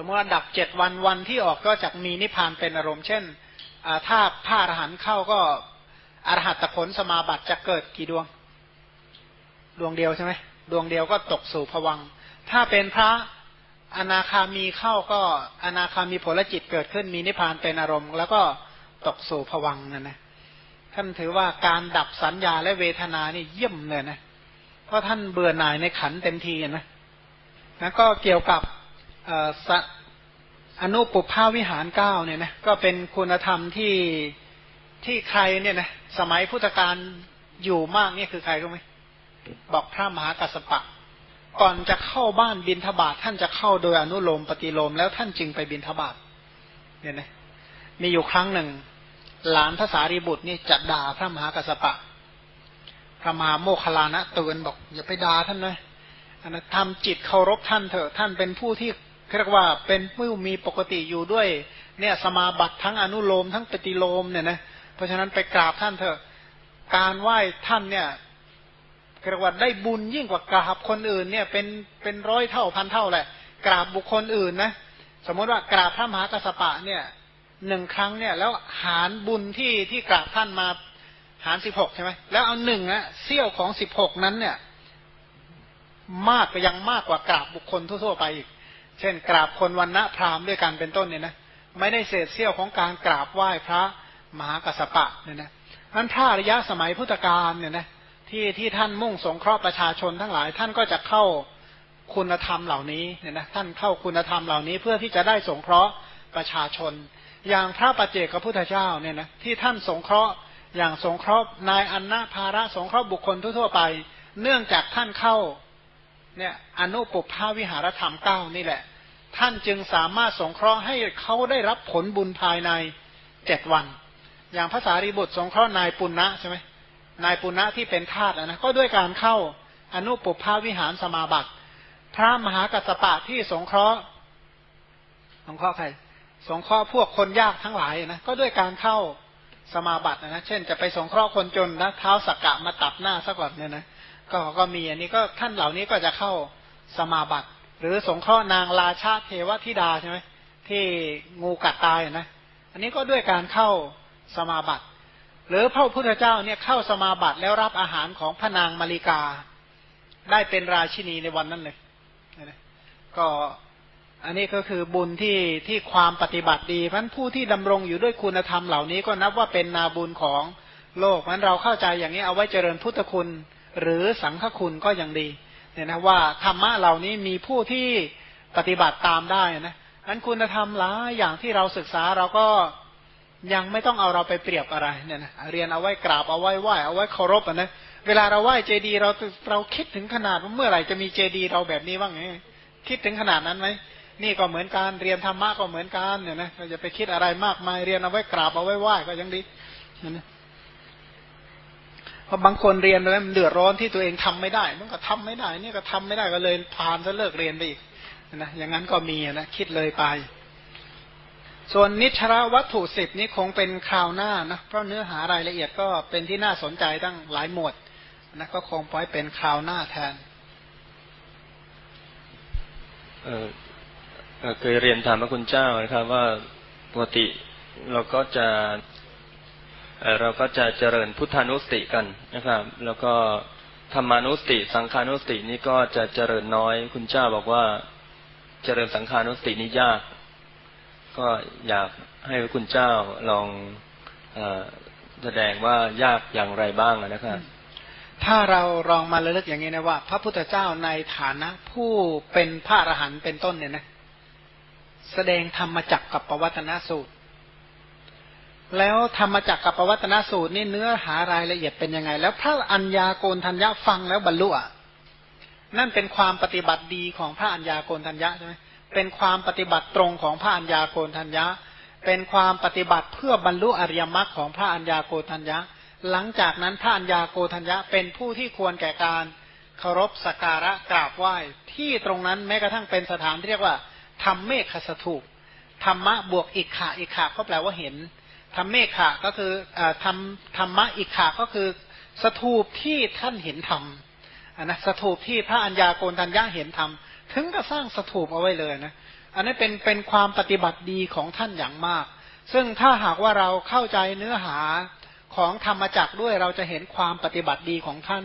สมมติว่าดับเจ็ดวันวันที่ออกก็จะมีนิพพานเป็นอารมณ์เช่นถ้าพระอรหันต์เข้าก็อรหัตผลสมาบัติจะเกิดกี่ดวง ดวงเดียวใช่ไหมดวงเดียวก็ตกสู่ผวัง ถ้าเป็นพระอนาคามีเข้าก็อนาคามีผลจิตเกิดขึ้นมีนิพพานเป็นอารมณ์ แล้วก็ตกสู่ผวังนั่นนะท่านถือว่าการดับสัญญาและเวทนานี่เยี่ยมเลยนะเพราะท่านเบื่อหน่ายในขันเต็มทีนะแล้วก็เกี่ยวกับ อนุปุพาวิหารเก้าเนี่ยนะก็เป็นคุณธรรมที่ที่ใครเนี่ยนะสมัยพุทธกาลอยู่มากนี่คือใครรู้ไหมบอกพระมหากัสสปะ ก่อนจะเข้าบ้านบินทบาทท่านจะเข้าโดยอนุโลมปฏิโลมแล้วท่านจึงไปบินทบาทเนี่ยนะมีอยู่ครั้งหนึ่ง หลานภาษารีบุตรนี่จะด่าพระมหากัสสปะ พระมหาโมคลานะเตือนบอกอย่าไปด่าท่านนะนะทำจิตเคารพท่านเถอะท่านเป็นผู้ที่ เรียกว่าเป็นผู้มีปกติอยู่ด้วย เนี่ยสมาบัติทั้งอนุโลมทั้งปฏิโลมเนี่ยนะเพราะฉะนั้นไปกราบท่านเถอะ การไหว้ท่านเนี่ยเรียกว่าได้บุญยิ่งกว่ากราบคนอื่นเนี่ยเป็นเป็นร้อยเท่าพันเท่าแหละ กราบบุคคลอื่นนะสมมติว่ากราบพระมหากัสปะเนี่ยหนึ่งครั้งเนี่ยแล้วหารบุญที่ที่กราบท่านมาหารสิบหกใช่ไหมแล้วเอาหนึ่งอะเสี้ยวของสิบหกนั้นเนี่ย มากไปยังมากกว่ากราบบุคคลทั่วๆไปอีก เช่น กราบคนวันณะพราหมณ์ด้วยกันเป็นต้นเนี่ยนะไม่ได้เศษเสี้ยวของการกราบไหว้พระมหากัสปะเนี่ยนะนั้นพระระยะสมัยพุทธกาลเนี่ยนะที่ที่ท่านมุ่งสงเคราะห์ประชาชนทั้งหลาย ท่านก็จะเข้าคุณธรรมเหล่านี้เนี่ยนะท่านเข้าคุณธรรมเหล่านี้เพื่อที่จะได้สงเคราะห์ประชาชน อย่างพระปัจเจกพระพุทธเจ้าเนี่ยนะที่ท่านสงเคราะห์อย่างสงเคราะห์นายอันนาภาระสงเคราะห์บุคคลทั่วไป เนื่องจากท่านเข้า เนี่ยอนุปภาวิหารธรรมเก้านี่แหละ ท่านจึงสามารถสงเคราะห์ให้เขาได้รับผลบุญภายในเจ็ดวัน อย่างภาษารีบุตรสงเคราะห์นายปุณณะใช่ไหมนายปุณณะที่เป็นทาสนะก็ด้วยการเข้าอนุปภาวิหารสมาบัติ พระมหากัสปะที่สงเคราะห์ สงเคราะห์ใครสงเคราะห์พวกคนยากทั้งหลายนะก็ด้วยการเข้าสมาบัตินะเช่น จะไปสงเคราะห์คนจนนะเท้าสักกะมาตับหน้าสักก่อนเนี่ยนะ ก็ก็มีอันนี้ก็ท่านเหล่านี้ก็จะเข้าสมาบัติ หรือสงเคราะห์นางราชาเทวธิดาใช่ไหมที่งูกัดตายนะ อันนี้ก็ด้วยการเข้าสมาบัติ หรือพระพุทธเจ้าเนี่ยเข้าสมาบัติแล้วรับอาหารของพระนางมาริกา ได้เป็นราชินีในวันนั้นเลยก็อันนี้ก็คือบุญที่ที่ความปฏิบัติดีเพราะผู้ที่ดำรงอยู่ด้วยคุณธรรมเหล่านี้ก็นับว่าเป็นนาบุญของโลกมันเราเข้าใจอย่างนี้เอาไว้เจริญพุทธคุณ หรือสังฆคุณก็ยังดีเนี่ยนะว่าธรรมะเหล่านี้มีผู้ที่ปฏิบัติตามได้นะนั้นคุณธรรมหลายอย่างที่เราศึกษาเราก็ยังไม่ต้องเอาเราไปเปรียบอะไรเนี่ยนะเรียนเอาไว้กราบเอาไว้ไหว้เอาไว้เคารพนะเวลาเราไหว้เจดีเราเราคิดถึงขนาดว่าเมื่อไหร่จะมีเจดีเราแบบนี้บ้างไงคิดถึงขนาดนั้นไหมนี่ก็เหมือนการเรียนธรรมะก็เหมือนกันเนี่ยนะเราจะไปคิดอะไรมากมายเรียนเอาไว้กราบเอาไว้ไหว้ก็ยังดีนะ พราะบางคนเรียนแล้วมันเดือดร้อนที่ตัวเองทำไม่ได้ มันก็ทำไม่ได้ นี่ก็ทำไม่ได้ก็เลยพานซะเลิกเรียนไปอีกนะอย่างนั้นก็มีนะคิดเลยไป ส่วนนิชราวัตถุสิบนี้คงเป็นคราวหน้านะเพราะเนื้อหารายละเอียดก็เป็นที่น่าสนใจตั้งหลายหมวดนะก็คงปล่อยเป็นคราวหน้าแทนเออเคยเรียนถามพระคุณเจ้านะครับว่าปกติเราก็จะ เราก็จะเจริญพุทธานุสติกันนะครับ แล้วก็ธรรมานุสติ สังขานุสตินี่ก็จะเจริญน้อย คุณเจ้าบอกว่าเจริญสังขานุสตินี่ยาก ก็อยากให้คุณเจ้าลองอแสดงว่ายากอย่างไรบ้างนะครับถ้าเราลองมาระลึกอย่างนี้นะว่า พระพุทธเจ้าในฐานะ ผู้เป็นพระอรหันต์เป็นต้นเนี่ยนะ แสดงธรรมจักกับปวัตนสูตร แล้วธรรมจักรกับปวัตนสูตรนี่เนื้อหารายละเอียดเป็นยังไง แล้วพระอัญญาโกนทัญญาฟังแล้วบรรลุอะนั่นเป็นความปฏิบัติดีของพระอัญญาโกนทัญญาใช่ไหมเป็นความปฏิบัติตรงของพระัญญาโกนทัญญะ เป็นความปฏิบัติเพื่อบรรลุอริยมรรคของพระัญญาโกทัญญะ หลังจากนั้นพระัญญาโกทัญญะเป็นผู้ที่ควรแก่การเคารพสักการะกราบไหว้ที่ตรงนั้นแม้กระทั่งเป็นสถานที่เรียกว่าธรรมเมฆสถูปธรรมะบวกอิกขาอิกขาก็แปลว่าเห็น ธรรมเมฆะก็คือธรรมธรรมะอิกขาก็คือสถูปที่ท่านเห็นธรรมนะสถูปที่พระัญญาโกนทัญญะเห็นธรรมถึงก็สร้างสถูปเอาไว้เลยนะอันนี้เป็นเป็นความปฏิบัติดีของท่านอย่างมาก ซึ่งถ้าหากว่าเราเข้าใจเนื้อหาของธรรมจักด้วยเราจะเห็นความปฏิบัติดีของท่าน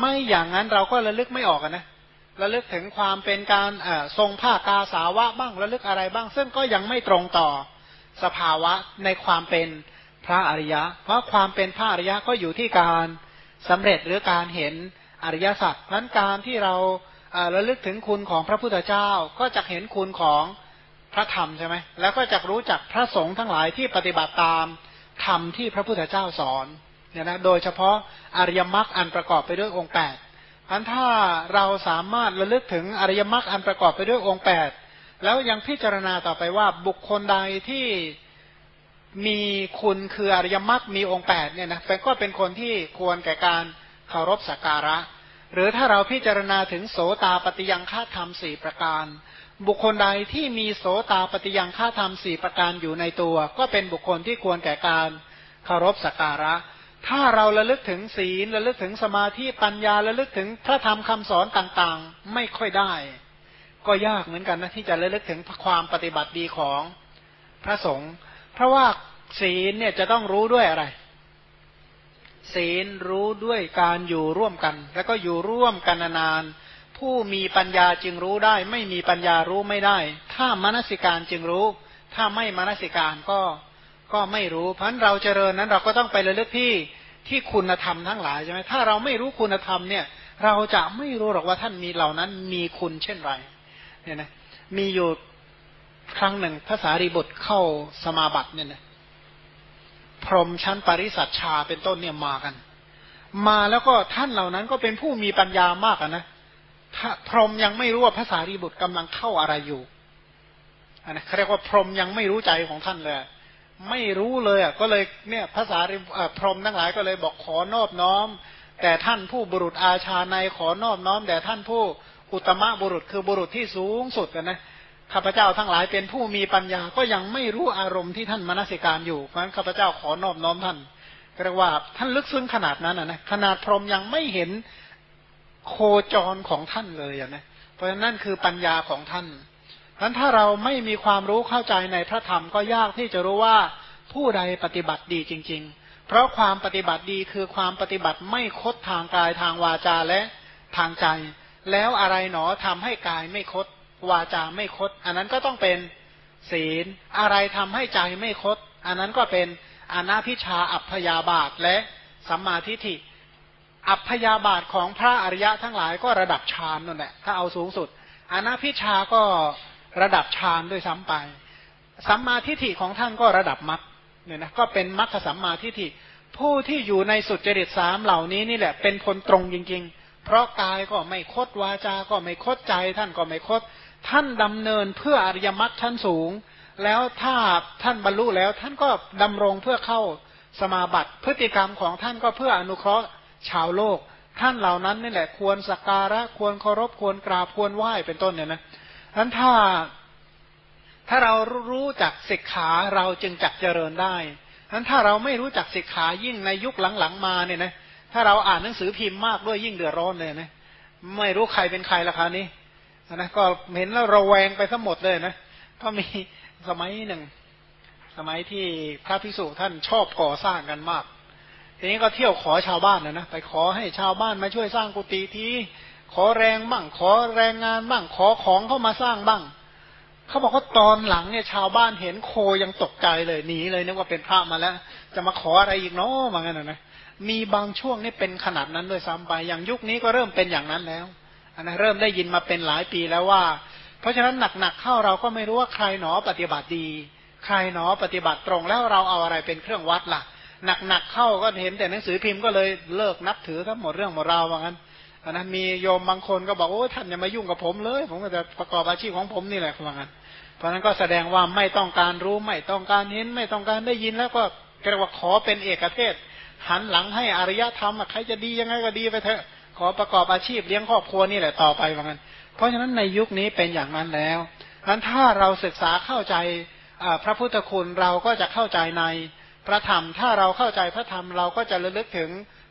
ไม่อย่างนั้นเราก็ระลึกไม่ออกนะระลึกถึงความเป็นการทรงผ้ากาสาวะบ้างระลึกอะไรบ้าง ซึ่งก็ยังไม่ตรงต่อ สภาวะในความเป็นพระอริยะ เพราะความเป็นพระอริยะก็อยู่ที่การสำเร็จหรือการเห็นอริยสัจนั้นการที่เราระลึกถึงคุณของพระพุทธเจ้าก็จะเห็นคุณของพระธรรมใช่ไหมแล้วก็จะรู้จักพระสงฆ์ทั้งหลายที่ปฏิบัติตามธรรมที่พระพุทธเจ้าสอนเนี่ยนะโดยเฉพาะอริยมรรคอันประกอบไปด้วยองค์แปดอันถ้าเราสามารถระลึกถึงอริยมรรคอันประกอบไปด้วยองค์แปด แล้วยังพิจารณาต่อไปว่าบุคคลใดที่มีคุณคืออริยมรรคมีองค์แปดเนี่ยนะก็เป็นคนที่ควรแก่การเคารพสักการะ หรือถ้าเราพิจารณาถึงโสตาปฏิยังฆาธรรมสี่ประการ บุคคลใดที่มีโสตาปฏิยังฆาธรรมสี่ประการอยู่ในตัว ก็เป็นบุคคลที่ควรแก่การเคารพสักการะ ถ้าเราระลึกถึงศีลระลึกถึงสมาธิปัญญาระลึกถึงพระธรรมคำสอนต่างๆ ไม่ค่อยได้ ก็ยากเหมือนกันนะที่จะระลึกถึงความปฏิบัติดีของพระสงฆ์เพราะว่าศีลเนี่ยจะต้องรู้ด้วยอะไร ศีลรู้ด้วยการอยู่ร่วมกัน แล้วก็อยู่ร่วมกันนานๆผู้มีปัญญาจึงรู้ได้ ไม่มีปัญญารู้ไม่ได้ ถ้ามนสิการจึงรู้ ถ้าไม่มนสิการก็ก็ไม่รู้ เพราะนั้นเราเจริญนั้นเราก็ต้องไประลึกที่ที่คุณธรรมทั้งหลายใช่ไหมถ้าเราไม่รู้คุณธรรมเนี่ย เราจะไม่รู้หรอกว่าท่านมีเหล่านั้นมีคุณเช่นไร เนี่ยนะมีอยู่ครั้งหนึ่งภาษารีบุตรเข้าสมาบัติเนี่ยนะพรหมชั้นปริสัชชาเป็นต้นเนี่ยมากัน มาแล้วก็ท่านเหล่านั้นก็เป็นผู้มีปัญญามากนะพรหมยังไม่รู้ว่าภาษารีบุตรกำลังเข้าอะไรอยู่อันนะเขาเรียกว่าพรหมยังไม่รู้ใจของท่านเลย ไม่รู้เลยอะก็เลยเนี่ยภาษาพรหมทั้งหลายก็เลยบอกขอนอบน้อม แต่ท่านผู้บุรุษอาชาในขอนอบน้อม แต่ท่านผู้ อุตมะบุรุษคือบุรุษที่สูงสุดกันนะข้าพเจ้าทั้งหลายเป็นผู้มีปัญญาก็ยังไม่รู้อารมณ์ที่ท่านมนสิการอยู่เพราะฉะนั้นข้าพเจ้าขอนอบน้อมท่านเรียกว่าท่านลึกซึ้งขนาดนั้นนะขนาดพรหมยังไม่เห็นโคจรของท่านเลยนะเพราะฉะนั้นคือปัญญาของท่านนั้นถ้าเราไม่มีความรู้เข้าใจในพระธรรมก็ยากที่จะรู้ว่าผู้ใดปฏิบัติดีจริง ๆ เพราะความปฏิบัติดีคือความปฏิบัติไม่คดทางกายทางวาจาและทางใจ แล้วอะไรหนอทำให้กายไม่คด วาจาไม่คด อันนั้นก็ต้องเป็นศีล อะไรทำให้ใจไม่คด อันนั้นก็เป็นอนาพิชาอัพยาบาทและสัมมาทิฏฐิ อัพยาบาทของพระอริยะทั้งหลายก็ระดับฌานนั่นแหละ ถ้าเอาสูงสุด อนาพิชาก็ระดับฌานด้วยซ้ำไป สัมมาทิฏฐิของท่านก็ระดับมรรคเนี่ยนะก็เป็นมรรคสัมมาทิฏฐิผู้ที่อยู่ในสุดจริตสามเหล่านี้นี่แหละ เป็นคนตรงจริง ๆ เพราะกายก็ไม่คดวาจา ก็ไม่คดใจ ท่านก็ไม่คด ท่านดำเนินเพื่ออริยมรรคชั้นสูง แล้วถ้าท่านบรรลุแล้ว ท่านก็ดำรงเพื่อเข้าสมาบัติ พฤติกรรมของท่านก็เพื่ออนุเคราะห์ชาวโลก ท่านเหล่านั้นนี่แหละ ควรสักการะควรเคารพควรกราบควรไหว้เป็นต้นเนี่ยนะนั้นถ้าถ้าเรารู้จักศิกขาเราจึงจักเจริญได้นั้นถ้าเราไม่รู้จักศิกขายิ่งในยุคหลังๆมาเนี่ยนะ ถ้าเราอ่านหนังสือพิมพ์มากด้วยยิ่งเดือดร้อนเลยนะไม่รู้ใครเป็นใครละครนี้นะก็เห็นแล้วระแวงไปทั้งหมดเลยนะก็มีสมัยหนึ่ง สมัยที่พระพิสุท่านชอบก่อสร้างกันมาก ทีนี้ก็เที่ยวขอชาวบ้านนะนะไปขอให้ชาวบ้านมาช่วยสร้างกุฏิทีขอแรงบ้างขอแรงงานบ้างขอของเข้ามาสร้างบ้างเขาบอกว่าตอนหลังเนี่ยชาวบ้านเห็นโคยังตกใจเลยหนีเลยนึกว่าเป็นพระมาแล้ว จะมาขออะไรอีกเนาะมางั้นนะ มีบางช่วงนี่เป็นขนาดนั้นด้วยซ้ำไป อย่างยุคนี้ก็เริ่มเป็นอย่างนั้นแล้วอันนั้นเริ่มได้ยินมาเป็นหลายปีแล้วว่า เพราะฉะนั้นหนักๆเข้าเราก็ไม่รู้ว่าใครหนอปฏิบัติดี ใครหนอปฏิบัติตรงแล้วเราเอาอะไรเป็นเครื่องวัดล่ะ หนักๆเข้าก็เห็นแต่หนังสือพิมพ์ก็เลยเลิกนับถือทั้งหมดเรื่องหมดราวว่างั้นนะมีโยมบางคนก็บอกโอ้ท่านอย่ามายุ่งกับผมเลย ผมก็จะประกอบอาชีพของผมนี่แหละว่างั้น เพราะนั้นก็แสดงว่าไม่ต้องการรู้ไม่ต้องการเห็นไม่ต้องการได้ยินแล้วก็เรียกว่าขอเป็นเอกเทศ หันหลังให้อริยธรรมใครจะดียังไงก็ดีไปเถอะ ขอประกอบอาชีพเลี้ยงครอบครัวนี่แหละต่อไปว่างั้น เพราะฉะนั้นในยุคนี้เป็นอย่างนั้นแล้วนั้นถ้าเราศึกษาเข้าใจพระพุทธคุณเราก็จะเข้าใจในพระธรรม ถ้าเราเข้าใจพระธรรมเราก็จะระลึกถึง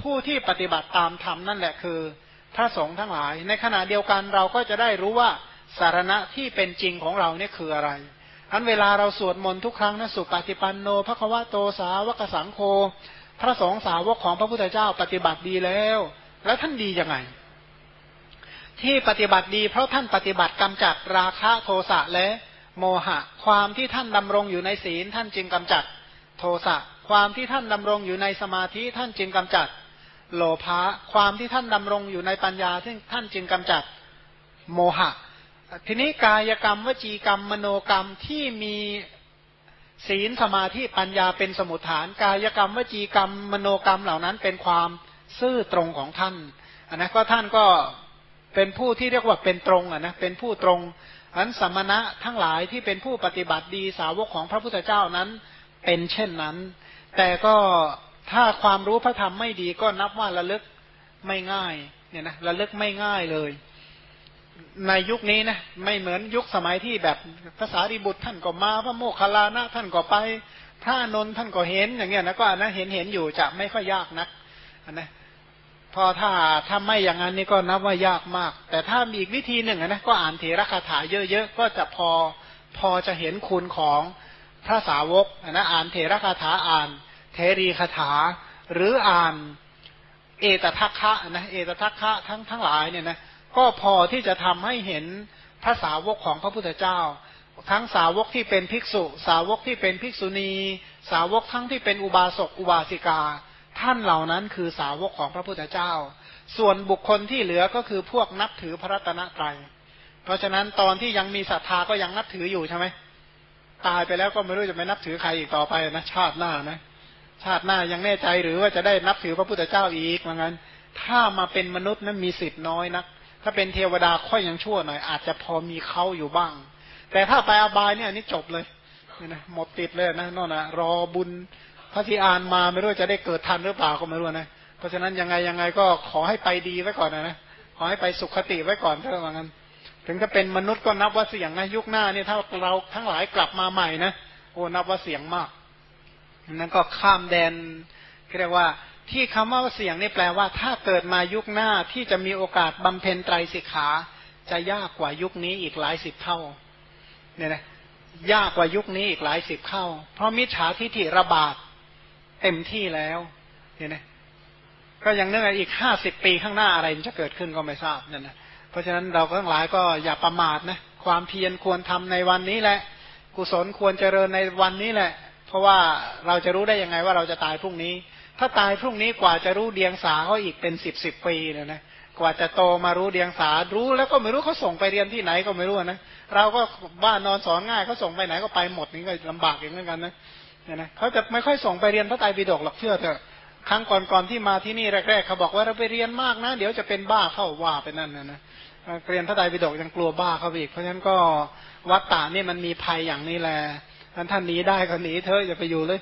ผู้ที่ปฏิบัติตามธรรมนั่นแหละคือ พระสงฆ์ทั้งหลาย ในขณะเดียวกันเราก็จะได้รู้ว่าสารณะที่เป็นจริงของเราเนี่ยคืออะไรอันเวลาเราสวดมนต์ทุกครั้งนะสุปฏิปันโนพระควะโตสาวกสังโฆ พระสงฆ์สาวกของพระพุทธเจ้าปฏิบัติดีแล้ว แล้วท่านดียังไง ที่ปฏิบัติดีเพราะท่านปฏิบัติกำจัดราคะโทสะและโมหะ ความที่ท่านดำรงอยู่ในศีลท่านจึงกำจัดโทสะ ความที่ท่านดำรงอยู่ในสมาธิท่านจึงกำจัด โลภะ ความที่ท่านดำรงอยู่ในปัญญาซึ่งท่านจึงกำจัดโมหะ ทีนี้กายกรรมวจีกรรมมโนกรรมที่มี ศีลสมาธิปัญญาเป็นสมุทฐาน กายกรรมวจีกรรม มโนกรรมเหล่านั้นเป็นความซื่อตรงของท่านอันนะก็ท่านก็เป็นผู้ที่เรียกว่าเป็นตรงอะนะเป็นผู้ตรงอันสมณะทั้งหลายที่เป็นผู้ปฏิบัติดีสาวกของพระพุทธเจ้านั้นเป็นเช่นนั้น แต่ก็ถ้าความรู้พระธรรมไม่ดีก็นับว่าระลึกไม่ง่ายเนี่ยนะระลึกไม่ง่ายเลย ในยุคนี้นะไม่เหมือนยุคสมัยที่แบบภาษาดิบุตรท่านก็มา พระโมคคัลลานะท่านก็ไปพระนนท่านก็เห็นอย่างเงี้ยนะก็อันนั้นเห็นเห็นอยู่จะไม่ค่อยยากนักนะพอถ้าถ้าไม่อย่างนั้นนี่ก็นับว่ายากมาก แต่ถ้ามีอีกวิธีหนึ่งนะก็อ่านเถรคาถาเยอะๆก็จะพอพอจะเห็นคุณของพระสาวกนะอ่านเถรคาถาอ่าน เทรีคาถา หรืออ่านเอตทัคคะนะเอตทัคคะทั้งทั้งหลายเนี่ยนะ ก็พอที่จะทำให้เห็นพระสาวกของพระพุทธเจ้า ทั้งสาวกที่เป็นภิกษุ สาวกที่เป็นภิกษุณี สาวกทั้งที่เป็นอุบาสกอุบาสิกา ท่านเหล่านั้นคือสาวกของพระพุทธเจ้า ส่วนบุคคลที่เหลือก็คือพวกนับถือพระรัตนตรัยเพราะฉะนั้นตอนที่ยังมีศรัทธาก็ยังนับถืออยู่ใช่ไหมตายไปแล้วก็ไม่รู้จะไปนับถือใครอีกต่อไปนะชาติหน้านะ ชาติหน้ายังแน่ใจหรือว่าจะได้นับถือพระพุทธเจ้าอีกเหมือนกันถ้ามาเป็นมนุษย์นั้นมีสิทธิ์น้อยนัก ถ้าเป็นเทวดาค่อยยังชั่วหน่อย อาจจะพอมีเขาอยู่บ้าง แต่ถ้าไปอบายเนี่ยนี่จบเลยนะหมดติดเลยนะนั่นนะรอบุญพระที่อ่านมาไม่รู้จะได้เกิดทันหรือเปล่าก็ไม่รู้นะเพราะฉะนั้นยังไงยังไงก็ขอให้ไปดีไว้ก่อนนะนะขอให้ไปสุขติไว้ก่อนเท่านั้น ถึงจะเป็นมนุษย์ก็นับว่าเสี่ยงนะยุคหน้าเนี่ยถ้าเราทั้งหลายกลับมาใหม่นะโอ้นับว่าเสี่ยงมากนั้นก็ข้ามแดนเรียกว่า ที่คำว่าเสี่ยงนี่แปลว่า ถ้าเกิดมายุคหน้าที่จะมีโอกาสบำเพ็ญไตรสิกขา จะยากกว่ายุคนี้อีกหลายสิบเท่า เนี่ยนะยากกว่ายุคนี้อีกหลายสิบเท่า เพราะมิจฉาทิฏฐิระบาดเต็มที่แล้ว เนี่ยนะก็ยังเนื่องอีกห้าสิบปีข้างหน้าอะไรมันจะเกิดขึ้นก็ไม่ทราบนั่นนะเพราะฉะนั้นเราทั้งหลายก็อย่าประมาทนะความเพียรควรทำในวันนี้แหละ กุศลควรเจริญในวันนี้แหละ เพราะว่าเราจะรู้ได้ยังไงว่าเราจะตายพรุ่งนี้ ถ้าตายพรุ่งนี้กว่าจะรู้เดียงสาเขาอีกเป็นสิบสิบปีเนี่ยนะกว่าจะโตมารู้เดียงสารู้แล้วก็ไม่รู้เขาส่งไปเรียนที่ไหนก็ไม่รู้นะเราก็บ้านนอนสอนง่ายเขาส่งไปไหนก็ไปหมดนี่ก็ลำบากอย่างนั้นกันนะเนี่ยนะเขาจะไม่ค่อยส่งไปเรียนพระไตรปิฎกหรอกเชื่อเถอะครั้งก่อนๆที่มาที่นี่แรกๆเขาบอกว่าเราไปเรียนมากนะ เดี๋ยวจะเป็นบ้าเข้าว่าไปนั่นนะนะเรียนพระไตรปิฎกยังกลัวบ้าเขาอีก เพราะฉะนั้นก็วัดตานี่มันมีภัยอย่างนี้แหละท่านท่านหนีได้ก็หนีเถอะอย่าไปอยู่เลย